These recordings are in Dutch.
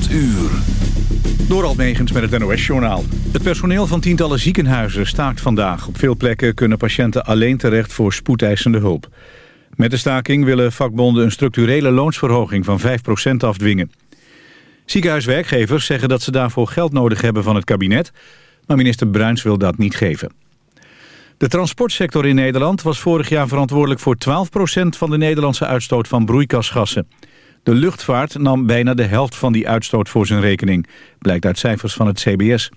8 uur. Door met het NOS-journaal. Het personeel van tientallen ziekenhuizen staakt vandaag. Op veel plekken kunnen patiënten alleen terecht voor spoedeisende hulp. Met de staking willen vakbonden een structurele loonsverhoging van 5% afdwingen. Ziekenhuiswerkgevers zeggen dat ze daarvoor geld nodig hebben van het kabinet... maar minister Bruins wil dat niet geven. De transportsector in Nederland was vorig jaar verantwoordelijk voor 12% van de Nederlandse uitstoot van broeikasgassen. De luchtvaart nam bijna de helft van die uitstoot voor zijn rekening, blijkt uit cijfers van het CBS.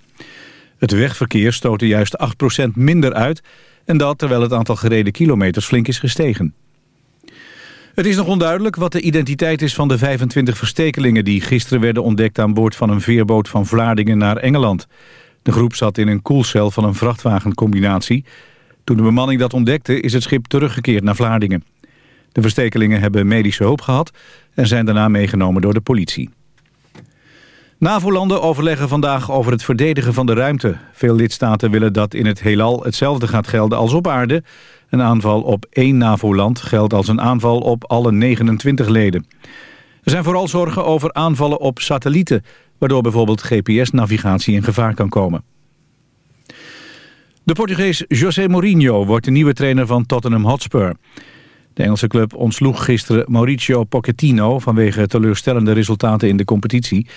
Het wegverkeer stootte juist 8% minder uit en dat terwijl het aantal gereden kilometers flink is gestegen. Het is nog onduidelijk wat de identiteit is van de 25 verstekelingen... die gisteren werden ontdekt aan boord van een veerboot van Vlaardingen naar Engeland. De groep zat in een koelcel van een vrachtwagencombinatie. Toen de bemanning dat ontdekte is het schip teruggekeerd naar Vlaardingen. De verstekelingen hebben medische hulp gehad en zijn daarna meegenomen door de politie. NAVO-landen overleggen vandaag over het verdedigen van de ruimte. Veel lidstaten willen dat in het heelal hetzelfde gaat gelden als op aarde. Een aanval op één NAVO-land geldt als een aanval op alle 29 leden. Er zijn vooral zorgen over aanvallen op satellieten... waardoor bijvoorbeeld GPS-navigatie in gevaar kan komen. De Portugees José Mourinho wordt de nieuwe trainer van Tottenham Hotspur. De Engelse club ontsloeg gisteren Mauricio Pochettino... vanwege teleurstellende resultaten in de competitie.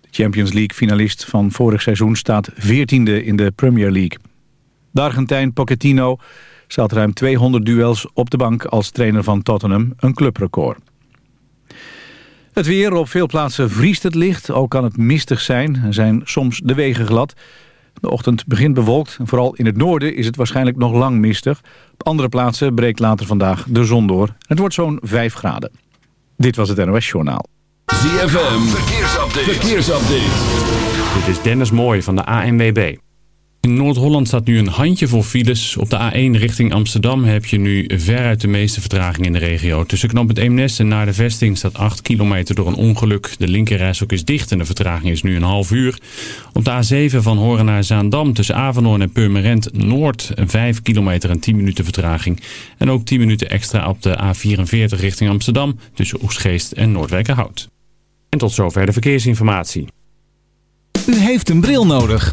De Champions League-finalist van vorig seizoen staat 14e in de Premier League. De Argentijn Pochettino staat ruim 200 duels op de bank als trainer van Tottenham, een clubrecord. Het weer, op veel plaatsen vriest het licht, ook kan het mistig zijn. Er zijn soms de wegen glad. De ochtend begint bewolkt en vooral in het noorden is het waarschijnlijk nog lang mistig. Op andere plaatsen breekt later vandaag de zon door. Het wordt zo'n 5 graden. Dit was het NOS Journaal. ZFM, verkeersupdate. verkeersupdate. Dit is Dennis Mooij van de ANWB. In Noord-Holland staat nu een handjevol files. Op de A1 richting Amsterdam heb je nu veruit de meeste vertraging in de regio. Tussen knop het Eemnes en naar de vesting staat 8 kilometer door een ongeluk. De linkerrijstok is dicht en de vertraging is nu een half uur. Op de A7 van Horen naar Zaandam tussen Avenhoorn en Purmerend Noord 5 kilometer en 10 minuten vertraging. En ook 10 minuten extra op de A44 richting Amsterdam tussen Oesgeest en Noordwijkerhout. En tot zover de verkeersinformatie. U heeft een bril nodig.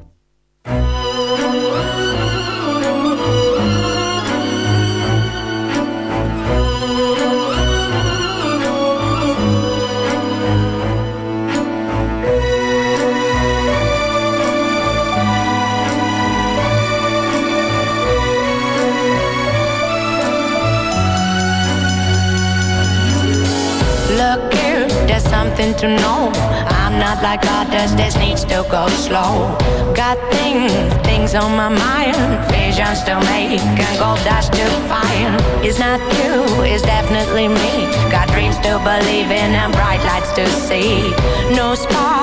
To know. I'm not like others, this needs to go slow. Got things, things on my mind, visions to make, and gold dust to find. It's not you, it's definitely me. Got dreams to believe in and bright lights to see. No spark,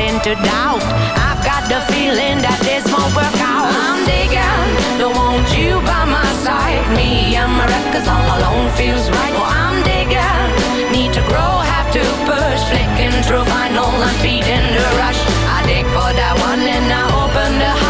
starting to doubt. I've got the feeling that this won't work out. I'm digging, don't want you by my side. Me and my records all alone feels right. Well, I'm digging, need to grow, have to push. Flicking through vinyl and feeding the rush. I dig for that one and I open the hunt.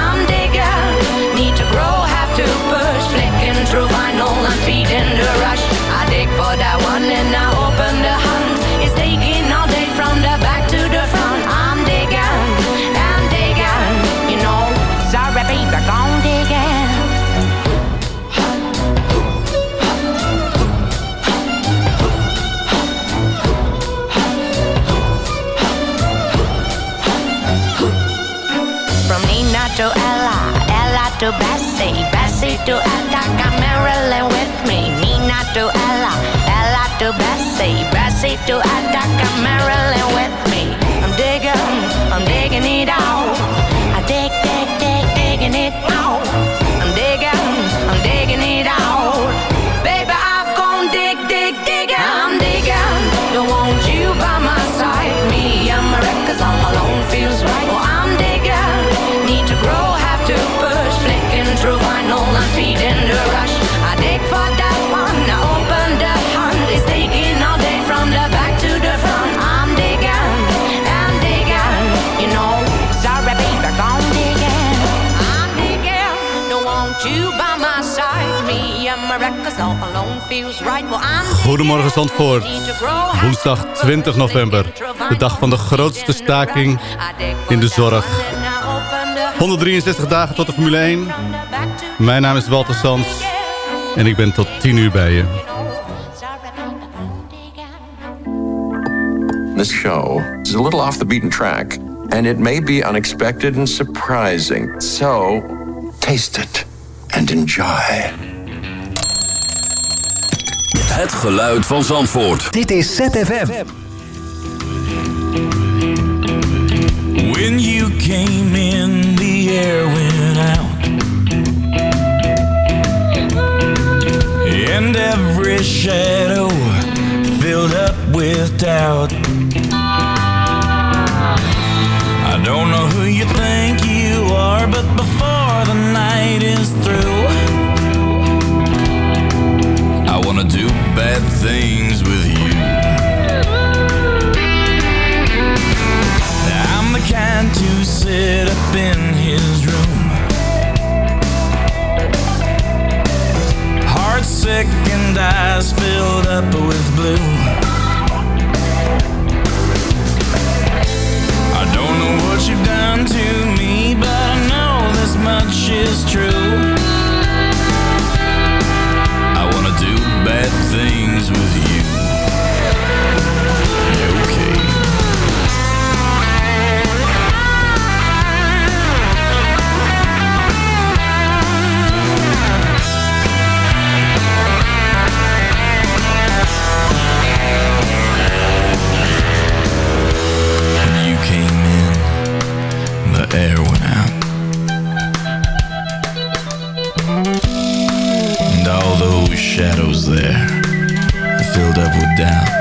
through vinyl and feeding the rush. I dig for that one and I open the hunt. It's taking all day from the back to the front. I'm digging, I'm digging, you know. Sorry, baby, gone digging. From Nina to Ella, Ella to Bessie, Bessie to got Marilyn with me. Nina to Ella, Ella to Bessie, Bessie to got Marilyn with me. I'm digging, I'm digging it out. I dig, dig, dig, digging it out. I'm digging Goedemorgen Zandvoort. Woensdag 20 november. De dag van de grootste staking in de zorg. 163 dagen tot de Formule 1. Mijn naam is Walter Sans. En ik ben tot 10 uur bij je. This show is a little off the beaten track, and it may be unexpected and surprising. So, taste it and enjoy. Het geluid van Zandvoort. Dit is ZFM. When you came in, the air went out. And every shadow filled up with doubt. I don't know who you think you are, but before the night is through, wanna do bad things with you. I'm the kind to sit up in his room. Heart sick and eyes filled up with blue. I don't know what you've done to me, but I know this much is true. that thing shadows there, filled up with doubt.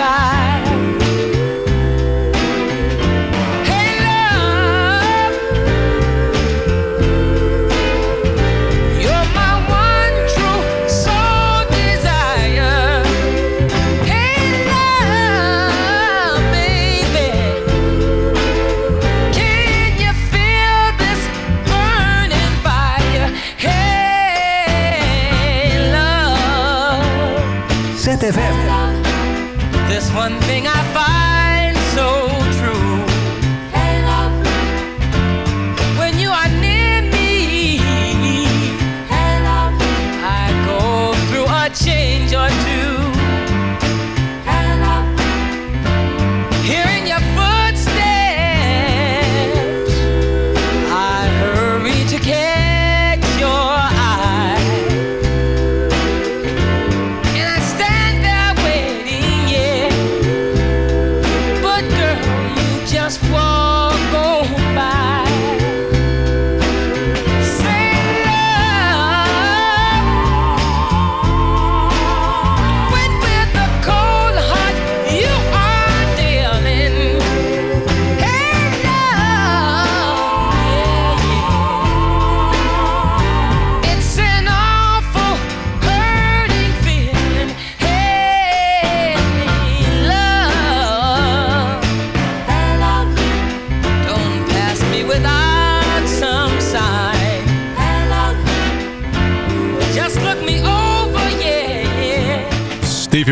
Your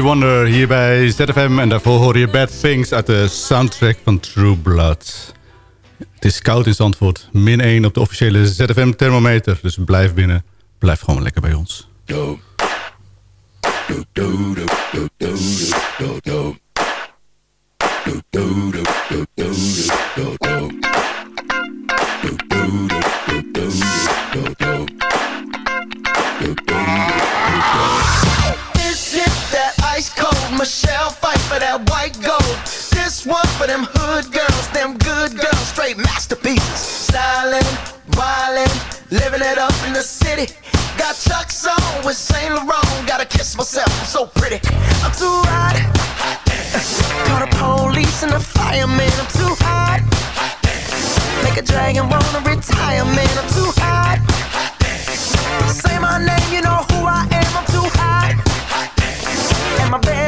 Wonder hier bij ZFM. En daarvoor hoor je Bad Things uit de soundtrack van True Blood. Het is koud in Zandvoort. Min 1 op de officiële ZFM thermometer. Dus blijf binnen. Blijf gewoon lekker bij ons. Michelle fight for that white gold. This one for them hood girls, them good girls, straight masterpieces. Stylin', wildin', living it up in the city. Got Chuck's on with Saint Laurent. Gotta kiss myself, I'm so pretty. I'm too hot. Call the police and the fireman. I'm too hot. Make a dragon wanna retire, man. I'm too hot. Say my name, you know who I am. I'm too hot. And my band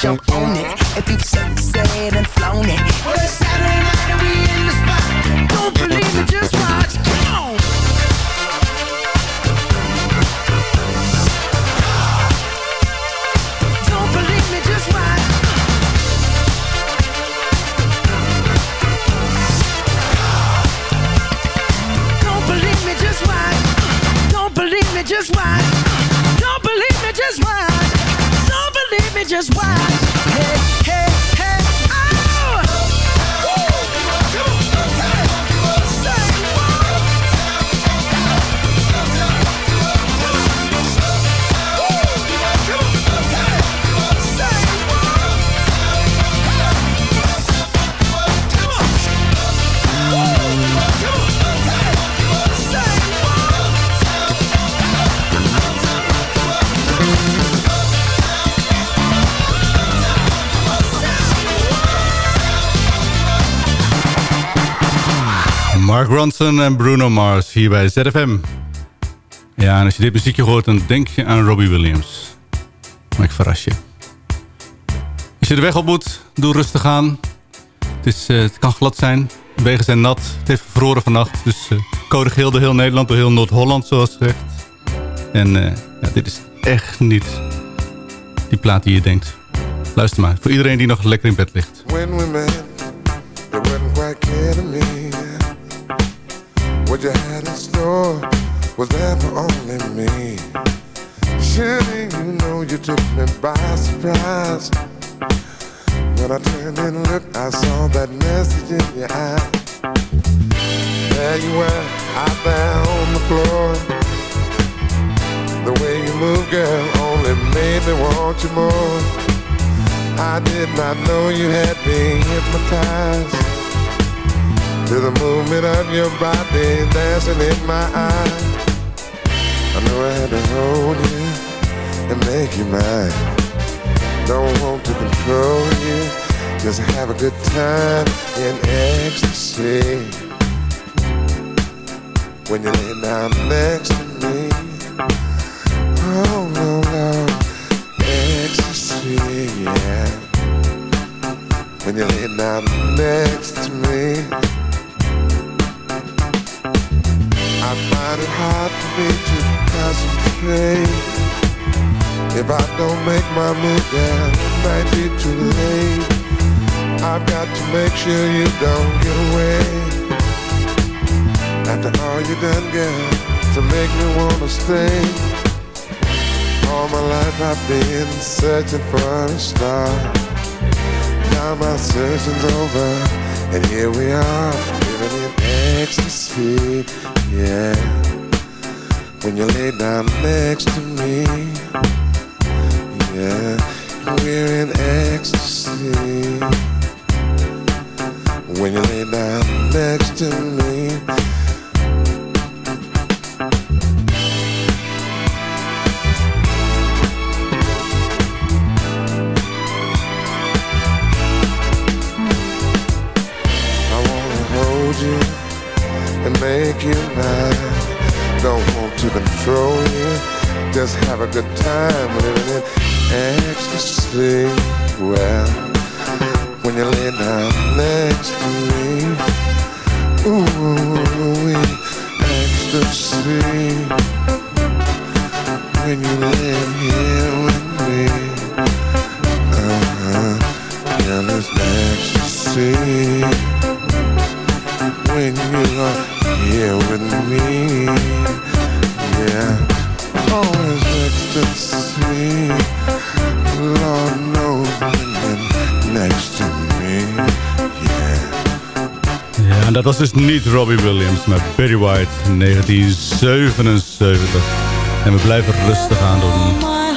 jump on it. If you succeed and flown it. Well, it's Saturday night and we in the spot. Don't believe me, just watch. Come on. just watch. Mark Ronson en Bruno Mars hier bij ZFM. Ja, en als je dit muziekje hoort, dan denk je aan Robbie Williams. Maar ik verras je. Als je de weg op moet, doe rustig aan. Het, is, eh, het kan glad zijn. De wegen zijn nat. Het heeft gevroren vannacht. Dus uh, code geel heel Nederland, door heel Noord-Holland, zoals gezegd. En uh, ja, dit is echt niet die plaat die je denkt. Luister maar, voor iedereen die nog lekker in bed ligt. When we met. What you had in store was there for only me. Surely you know you took me by surprise. When I turned and looked, I saw that message in your eye. There you were, out there on the floor. The way you move, girl, only made me want you more. I did not know you had been hypnotized to the movement of your body dancing in my eyes. I knew I had to hold you and make you mine. Don't want to control you, just have a good time in ecstasy. When you lay down next to me, oh no, no, ecstasy, yeah. When you lay down next to me. I find it hard for me to concentrate. If I don't make my move, then it might be too late. I've got to make sure you don't get away. After all you done, girl, to make me wanna stay. All my life I've been searching for a star. Now my searching's over, and here we are, living in ecstasy, yeah. When you lay down next to me, yeah, we're in ecstasy. When you lay down next to me. Make you mine. Don't want to control you, just have a good time living in ecstasy. Well, when you lay down next to me, ooh, ecstasy. When you lay here with me, uh-huh, yeah, ecstasy. When you are here with me, yeah. Oh, it's ecstasy. Lord knows when next to me, yeah. Ja, en dat was dus niet Robbie Williams, maar Barry White, 1977. En we blijven rustig aan doen.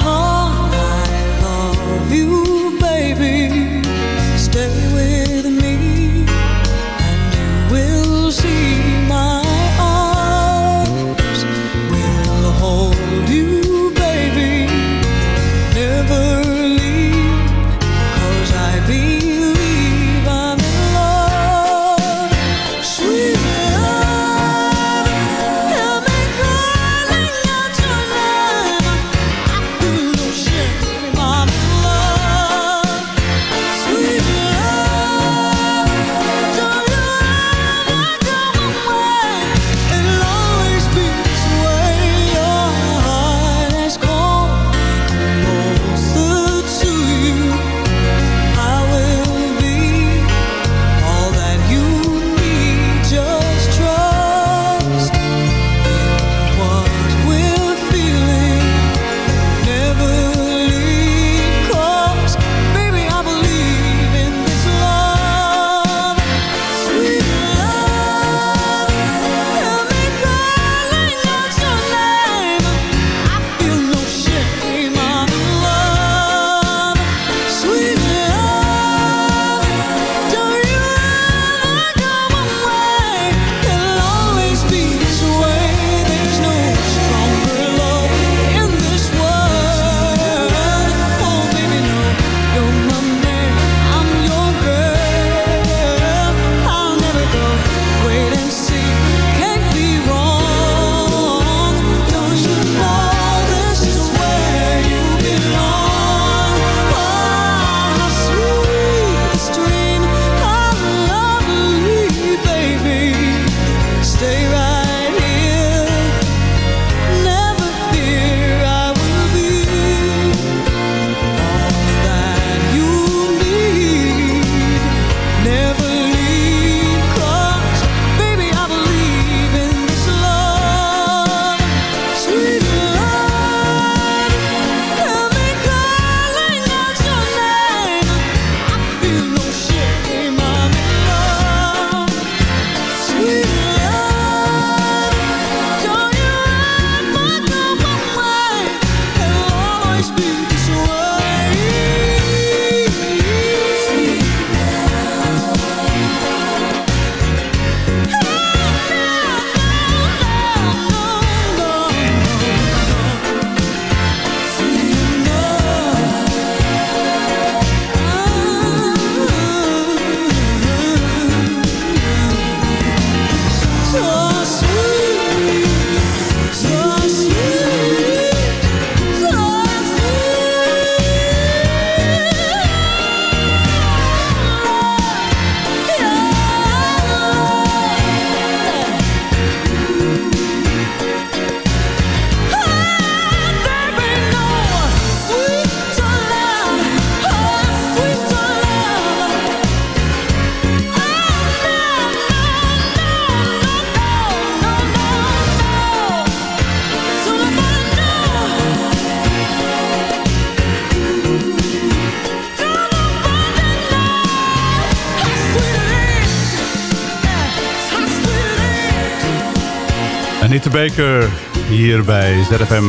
Baker hier bij ZFM.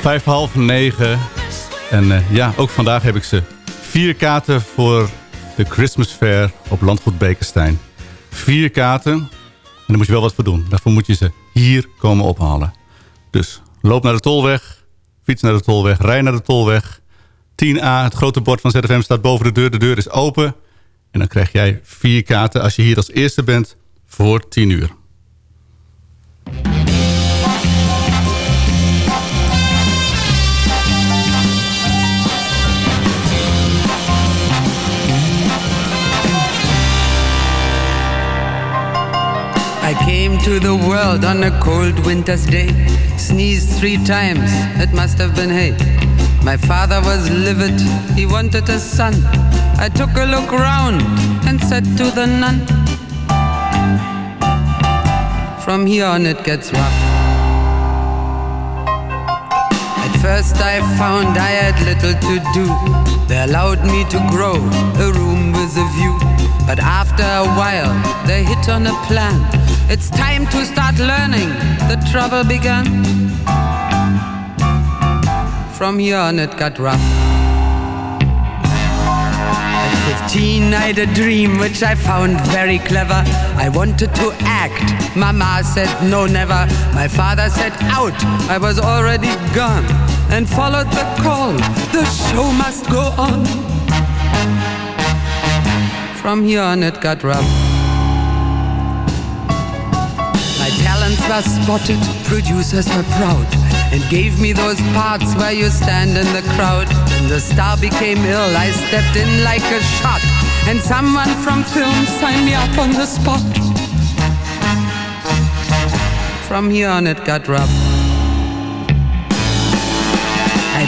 Vijf half negen. En eh, ja, ook vandaag heb ik ze. Vier kaarten voor de Christmas Fair op Landgoed Bekenstein. Vier kaarten. En daar moet je wel wat voor doen. Daarvoor moet je ze hier komen ophalen. Dus loop naar de Tolweg. Fiets naar de Tolweg. Rij naar de Tolweg. 10A, het grote bord van ZFM staat boven de deur. De deur is open. En dan krijg jij vier kaarten als je hier als eerste bent voor 10 uur. Into the world on a cold winter's day. Sneezed three times, it must have been hay. My father was livid, he wanted a son. I took a look round and said to the nun, From here on it gets rough. At first I found I had little to do. They allowed me to grow a room with a view. But after a while, they hit on a plan. It's time to start learning. The trouble began. From here on, it got rough. At 15, I had a dream which I found very clever. I wanted to act. Mama said no, never. My father said out. I was already gone and followed the call. The show must go on. From here on, it got rough. Talents were spotted, producers were proud, and gave me those parts where you stand in the crowd. When the star became ill, I stepped in like a shot, and someone from film signed me up on the spot. From here on, it got rough.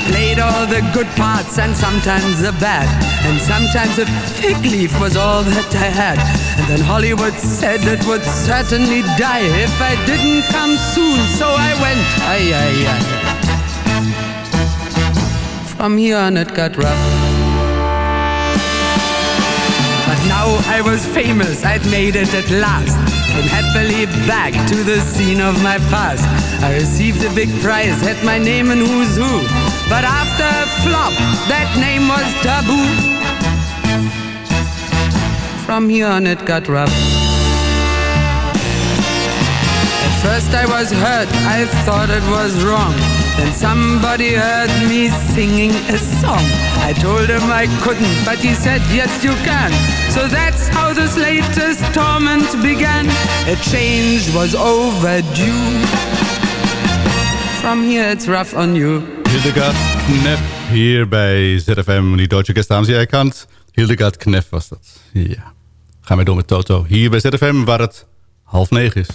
Played all the good parts and sometimes the bad. And sometimes a fig leaf was all that I had. And then Hollywood said it would certainly die if I didn't come soon. So I went, ay, ay, ay. From here on it got rough. But now I was famous, I'd made it at last. Came happily back to the scene of my past. I received a big prize, had my name in Who's Who. But after flop, that name was taboo. From here on it got rough. At first I was hurt, I thought it was wrong. Then somebody heard me singing a song. I told him I couldn't, but he said, yes you can. So that's how this latest torment began. A change was overdue. From here it's rough on you. Hildegard Knef hier bij ZFM, die Deutsche Gäste haben Sie erkannt. Hildegard Knef was dat. Ja. Gaan we door met Toto. Hier bij ZFM waar het half negen is.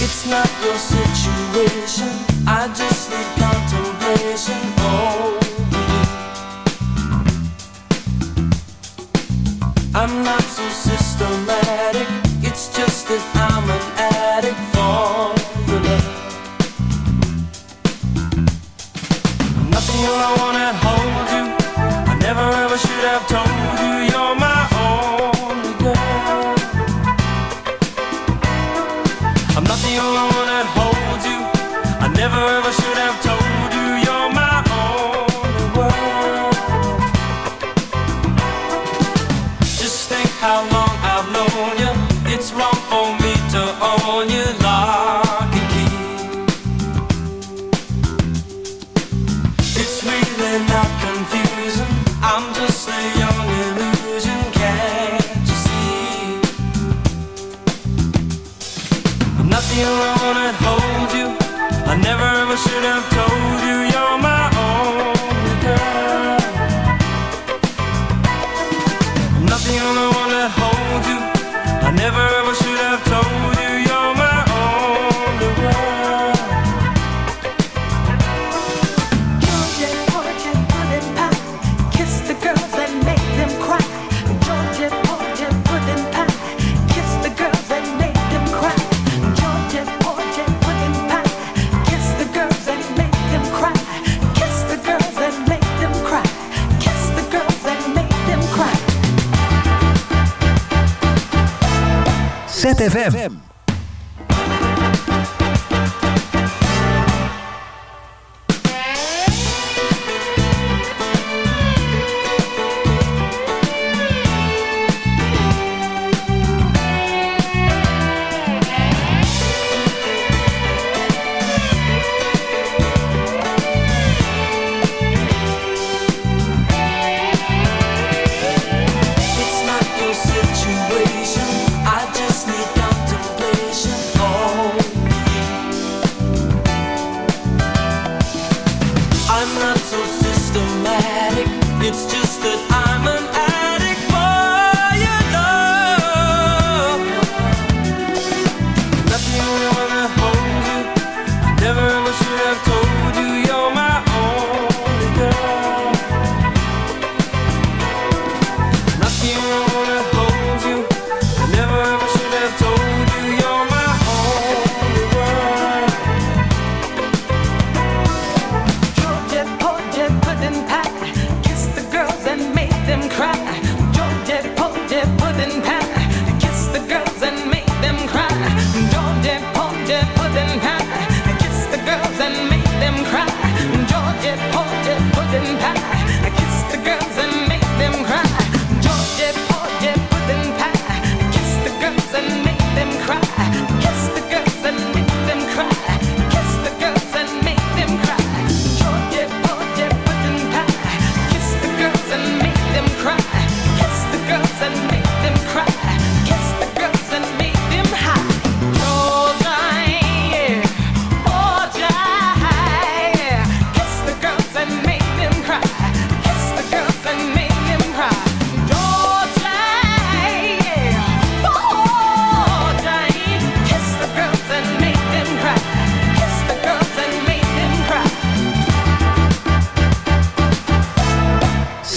It's not your situation. I just need contemplation over system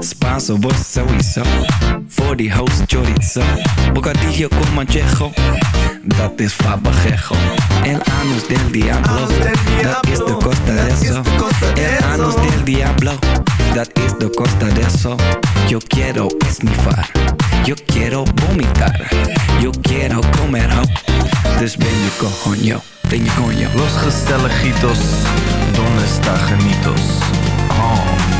Spanso, vos sowieso. Voor die host chorizo. Bocadillo con manchejo. Dat is fabajejo. El anus del diablo. Dat is de costa de eso. El anus del diablo. Dat is de costa de eso. Yo quiero esnifar. Yo quiero vomitar. Yo quiero comer ho. Dus ben je coño. Ben je coño. Los gezelligitos, donde está genitos? Oh.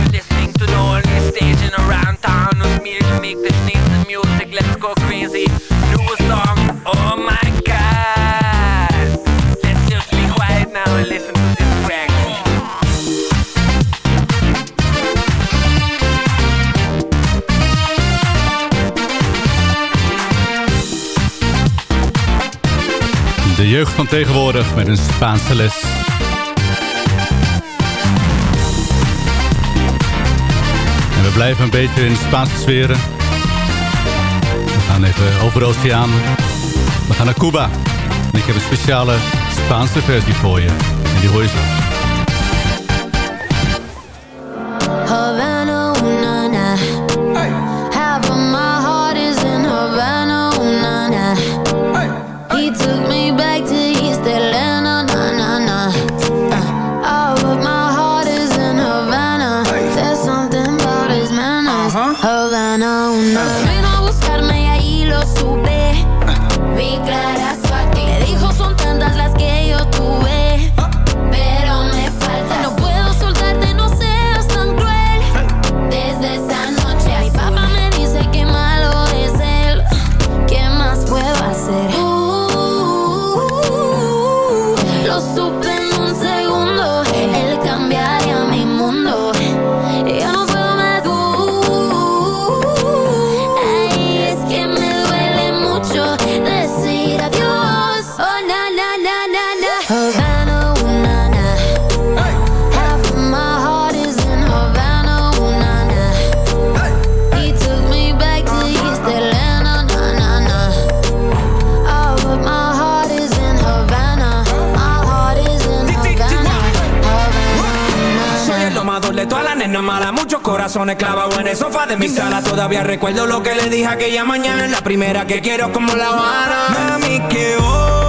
around town with me to make the sneeze the music. Let's go crazy. New song, oh my god. Let's just be quiet now and listen to this track. De jeugd van tegenwoordig met een Spaanse les. we blijven een beetje in de Spaanse sferen. We gaan even over de oceaan. We gaan naar Cuba. En ik heb een speciale Spaanse versie voor je. En die hoor je corazón esclavado en el sofá de mi sala. Todavía recuerdo lo que le dije aquella mañana. La primera que quiero como la Habana. Mami, que hoy.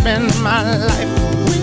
spend my life.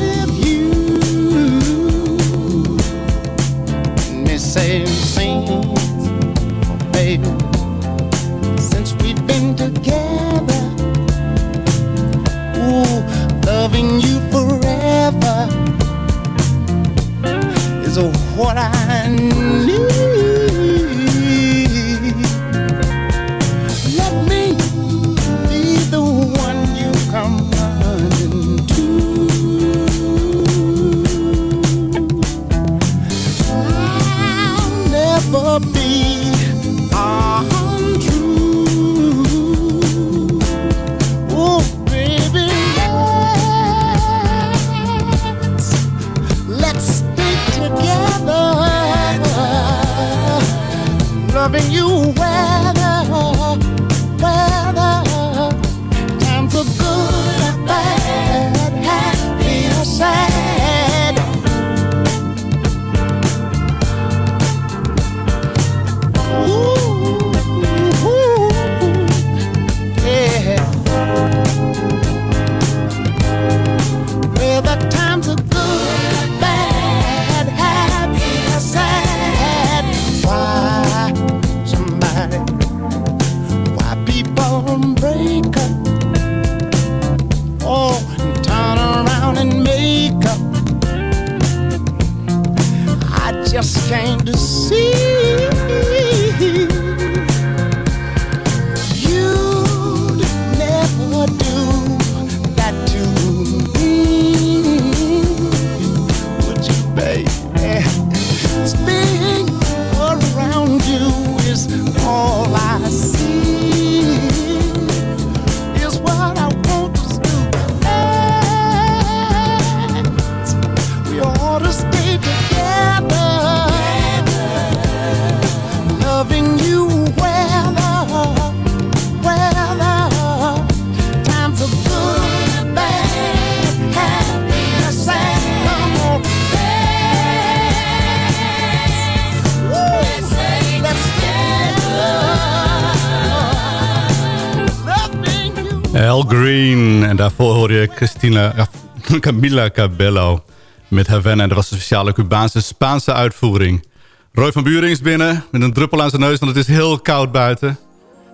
En daarvoor hoor je Christina, Camila Cabello met Havana. En dat was een speciale Cubaanse Spaanse uitvoering. Roy van Buren is binnen met een druppel aan zijn neus, want het is heel koud buiten.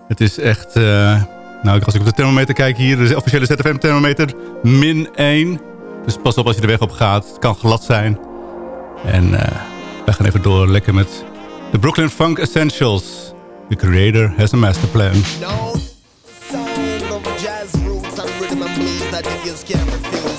Het is echt, eh, nou als ik op de thermometer kijk hier, de officiële ZFM thermometer, min 1. Dus pas op als je de weg op gaat, het kan glad zijn. En eh, we gaan even door lekker met de Brooklyn Funk Essentials. The creator has a master plan. No ever feel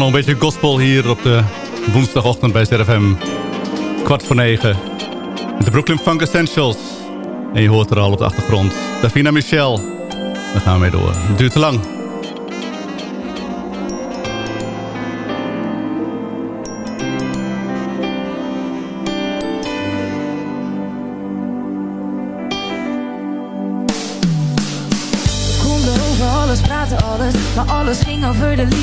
nog een beetje gospel hier op de woensdagochtend bij ZFM. Kwart voor negen. Met de Brooklyn Funk Essentials. En je hoort er al op de achtergrond. Davina Michel. Daar gaan we mee door. Het duurt te lang. over alles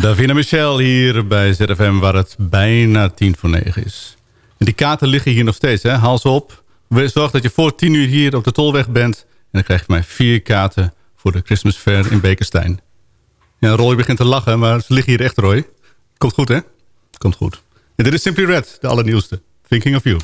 Davina Michel hier bij ZFM waar het bijna tien voor negen is. En die kaarten liggen hier nog steeds, hè? haal ze op. Zorg dat je voor tien uur hier op de Tolweg bent. En dan krijg je mij vier kaarten voor de Christmas Fair in Bekenstein. Ja, Roy begint te lachen, maar ze liggen hier echt, Roy. Komt goed, hè? Komt goed. En dit is Simply Red, de allernieuwste. Thinking of You.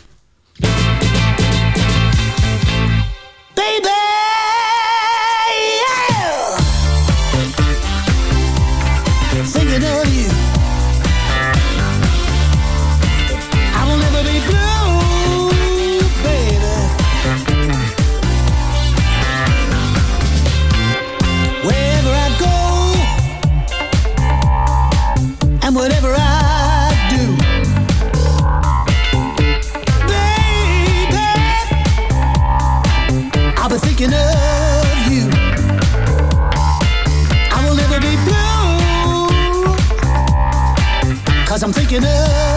Thinking of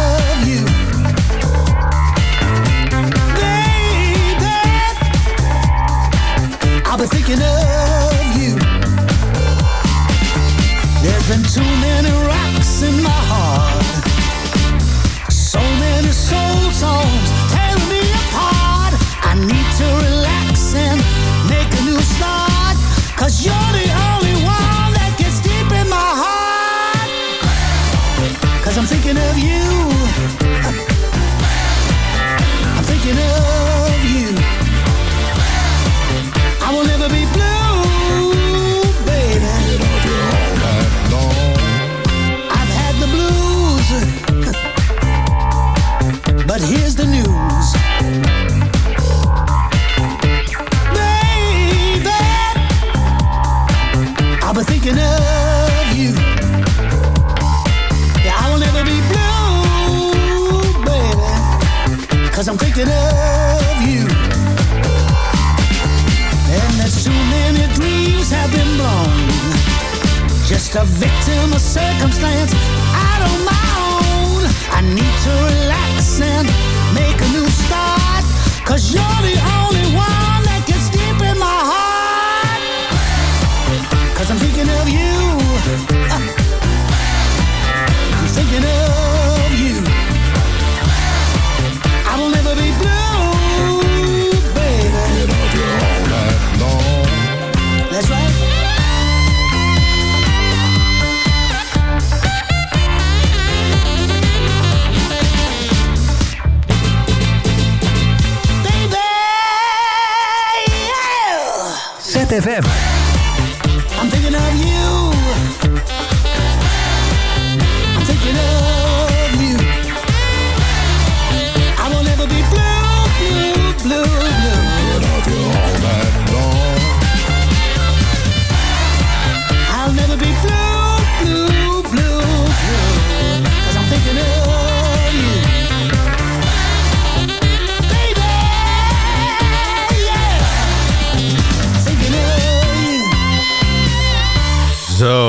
ZFM.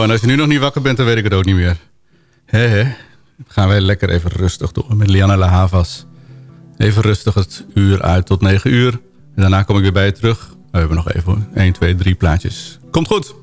En als je nu nog niet wakker bent, dan weet ik het ook niet meer. Hé, hé. Gaan wij lekker even rustig door met Liana La Havas. Even rustig het uur uit tot 9 uur. En daarna kom ik weer bij je terug. We hebben nog even 1, 2, 3 plaatjes. Komt goed.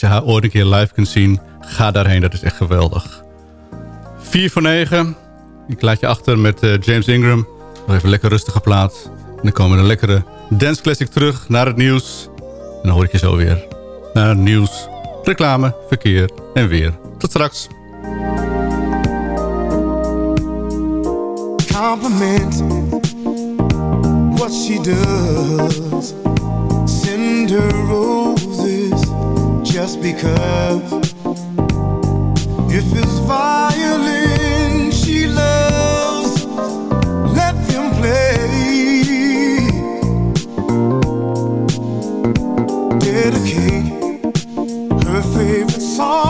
Als je haar ooit een keer live kunt zien, ga daarheen. Dat is echt geweldig. 4 voor 9. Ik laat je achter met eh, James Ingram. Nog even lekker rustige plaat. En dan komen we een lekkere dance classic terug naar het nieuws. En dan hoor ik je zo weer. Naar nieuws, reclame, verkeer en weer. Tot straks. What she does. just because. If it's violin she loves, let them play. Dedicate her favorite song.